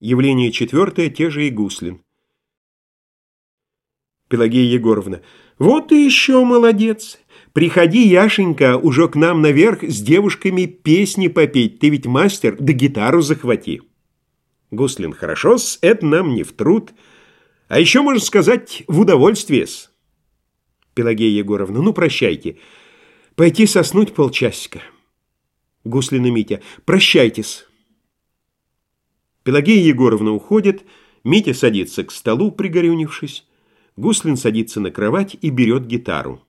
Явление четвертое, те же и Гуслин. Пелагея Егоровна. Вот и еще молодец. Приходи, Яшенька, уже к нам наверх с девушками песни попеть. Ты ведь мастер, да гитару захвати. Гуслин. Хорошо-с, это нам не в труд. А еще, можно сказать, в удовольствие-с. Пелагея Егоровна. Ну, прощайте. Пойти соснуть полчасика. Гуслин и Митя. Прощайтесь. Пелагея Егоровна уходит, Митя садится к столу, пригорюнившись. Гуслин садится на кровать и берет гитару.